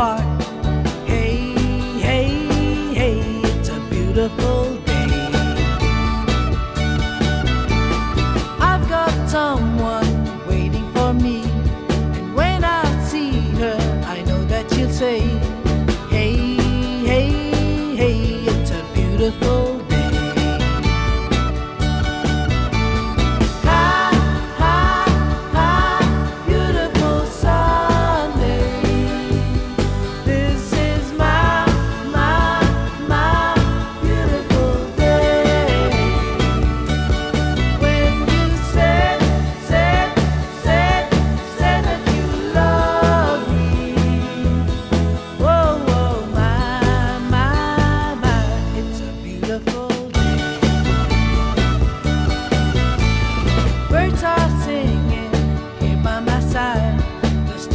apart. Hey, hey, hey, it's a beautiful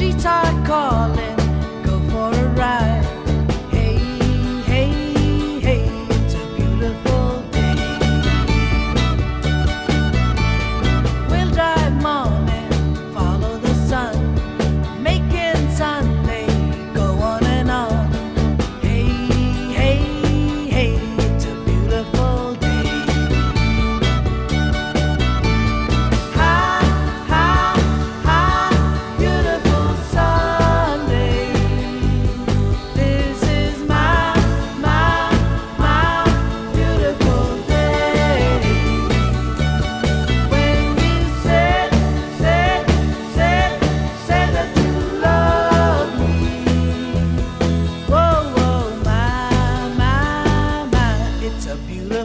streets are be beautiful